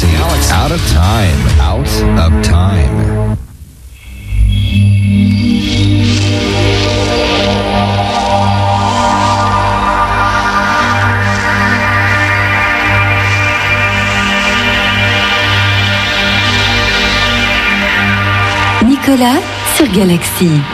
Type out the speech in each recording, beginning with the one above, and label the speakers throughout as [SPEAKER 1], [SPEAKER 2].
[SPEAKER 1] Galaxy. Out of time. Out of time.
[SPEAKER 2] Nicolas sur Galaxy.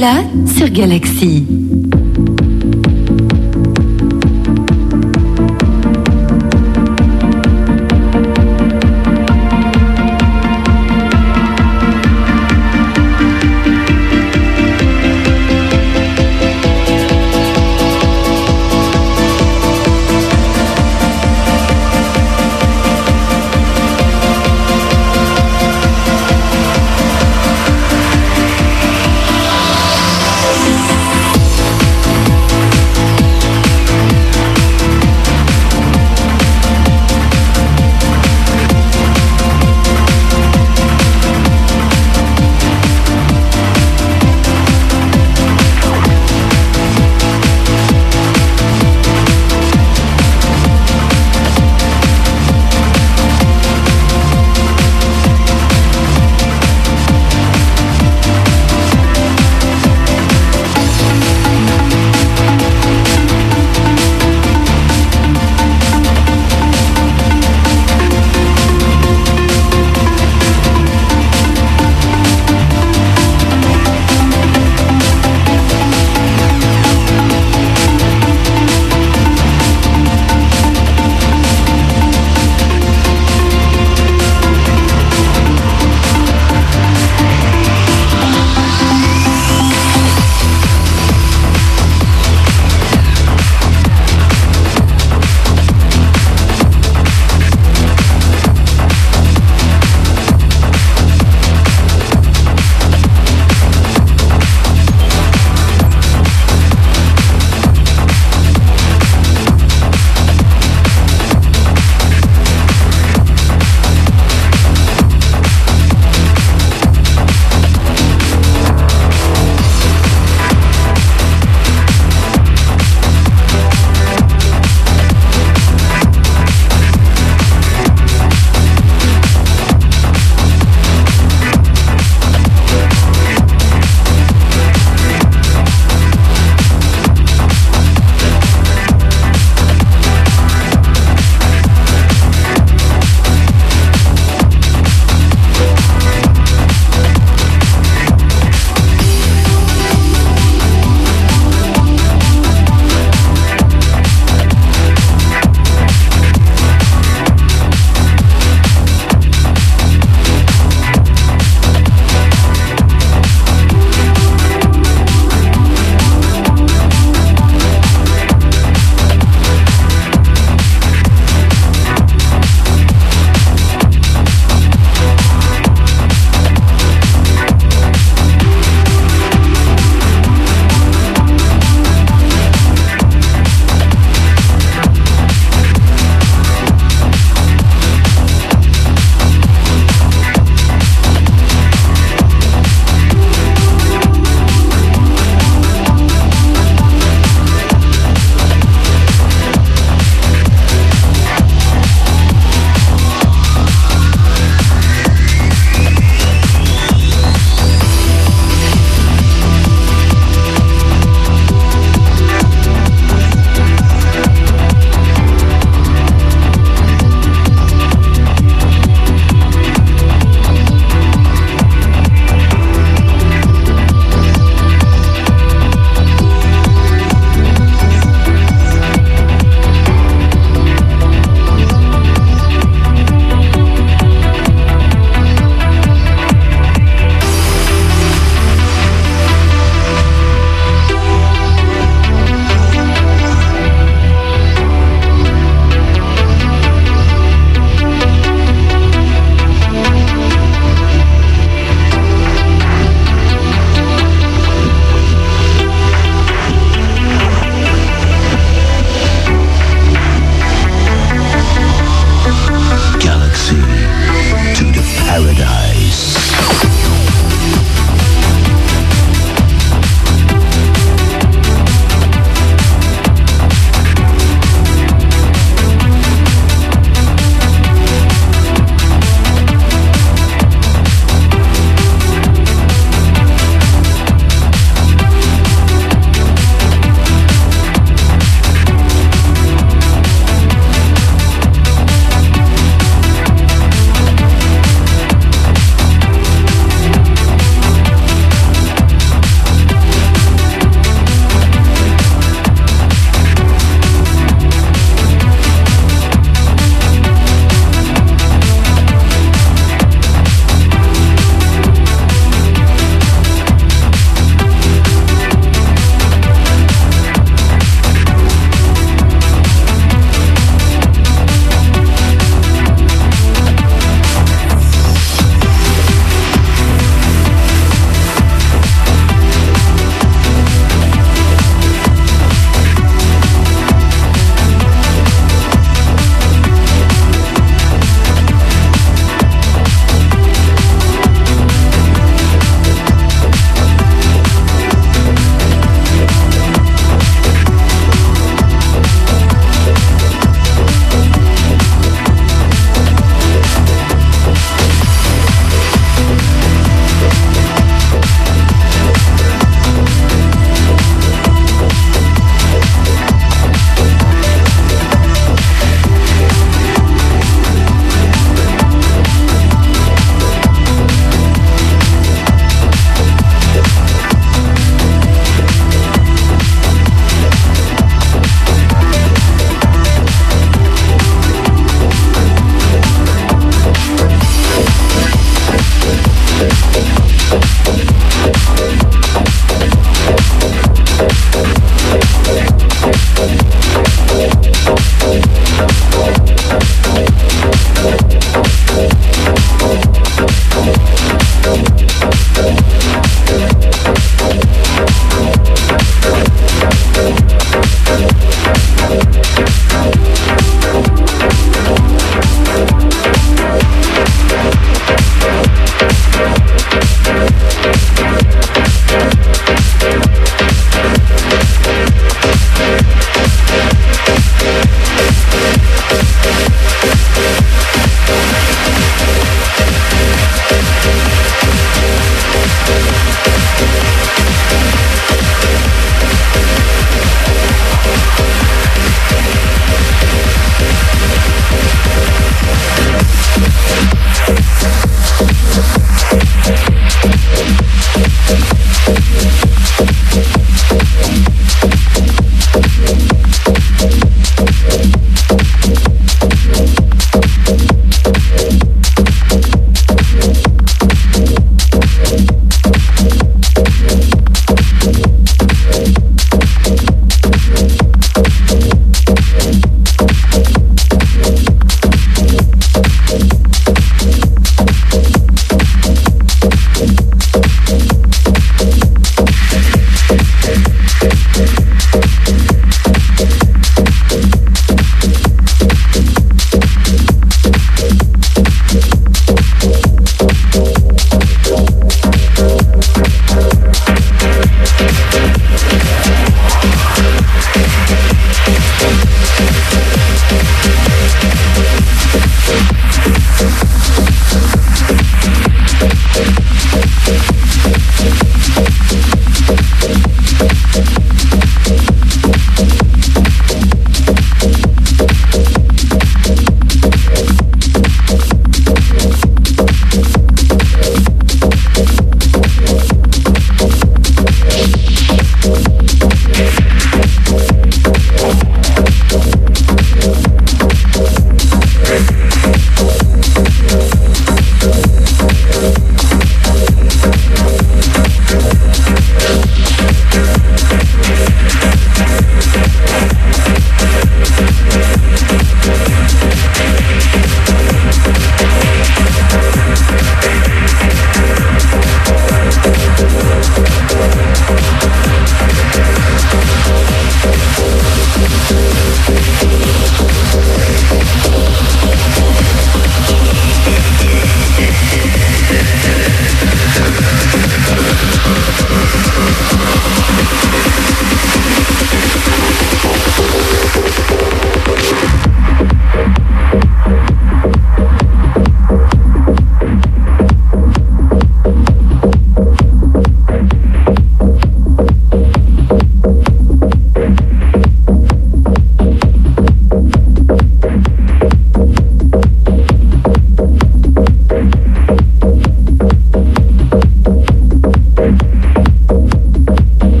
[SPEAKER 2] Nicolas sur Galaxy.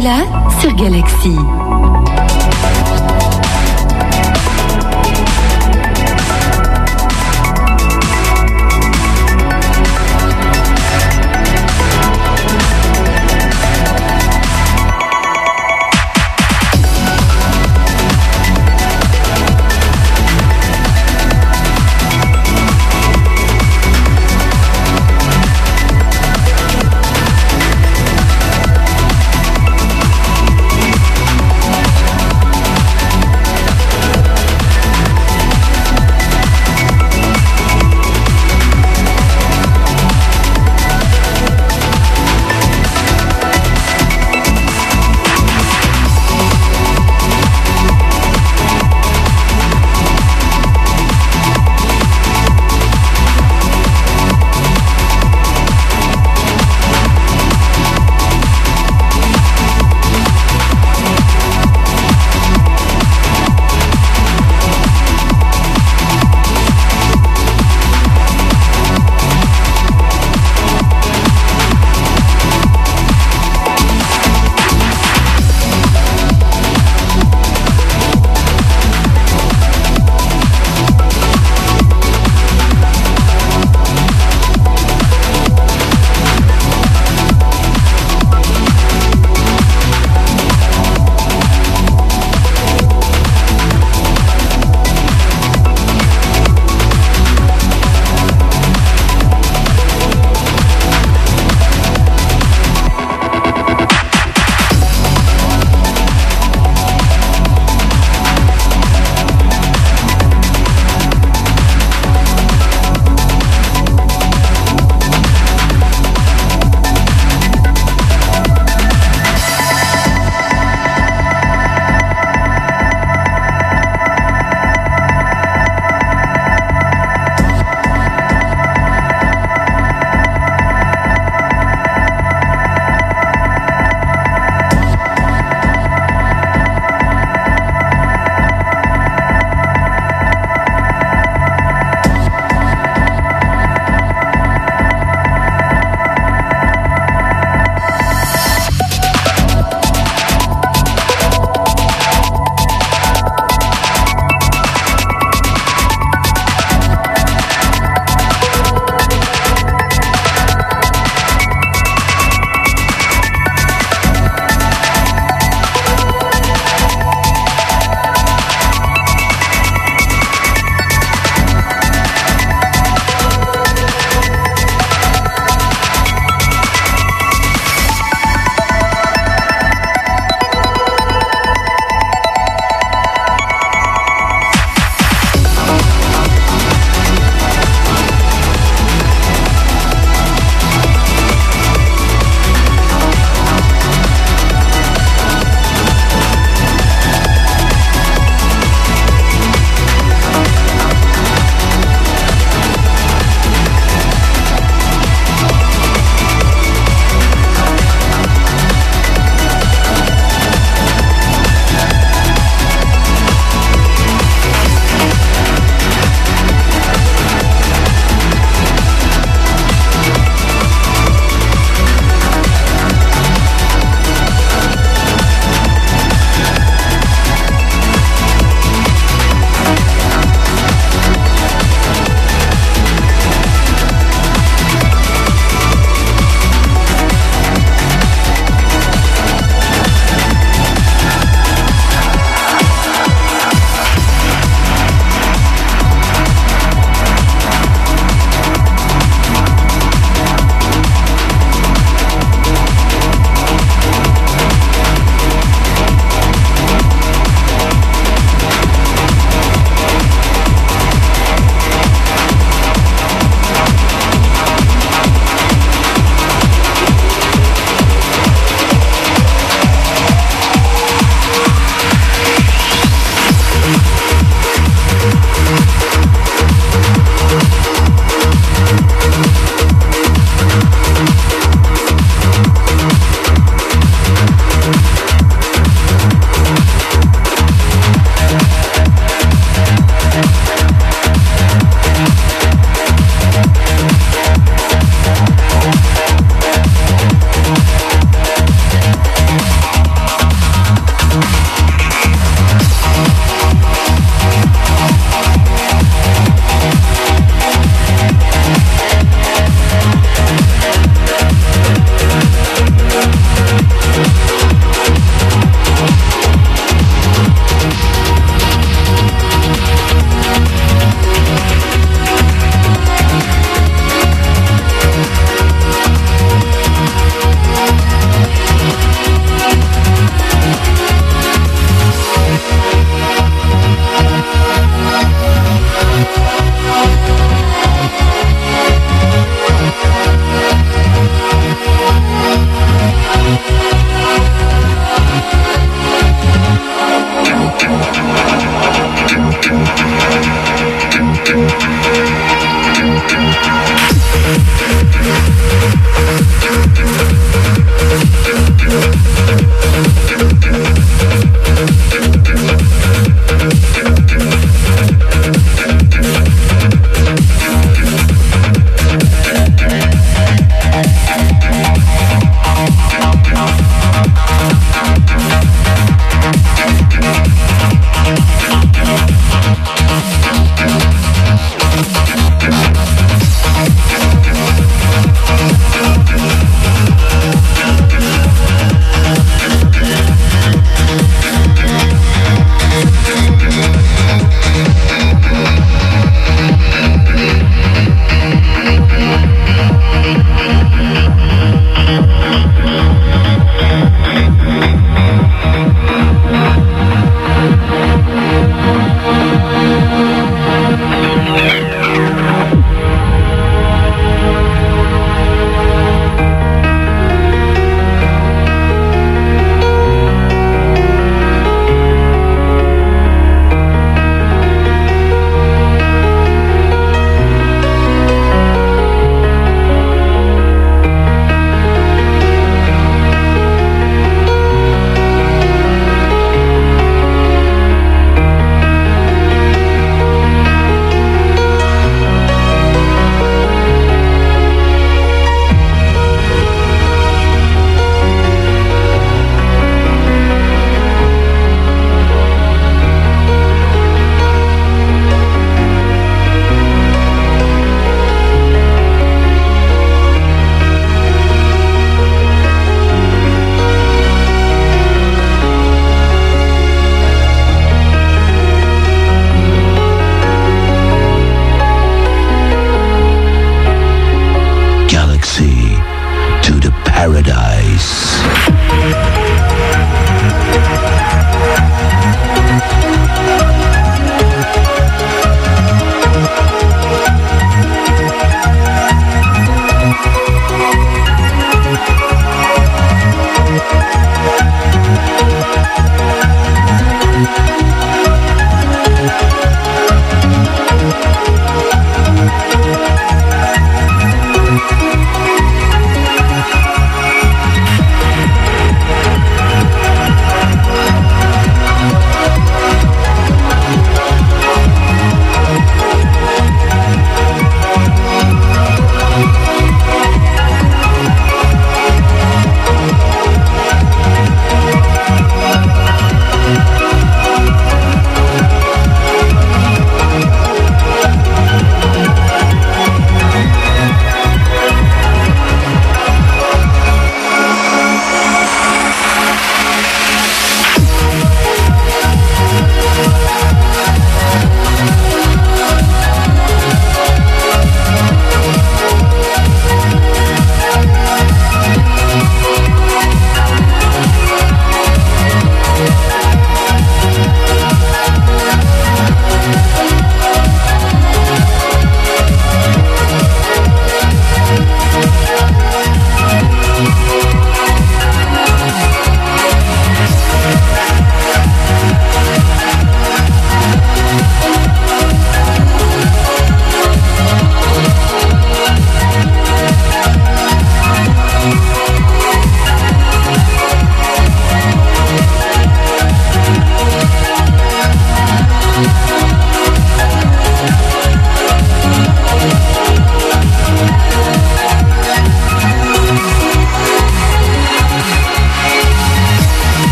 [SPEAKER 2] Nicolas sur Galaxy.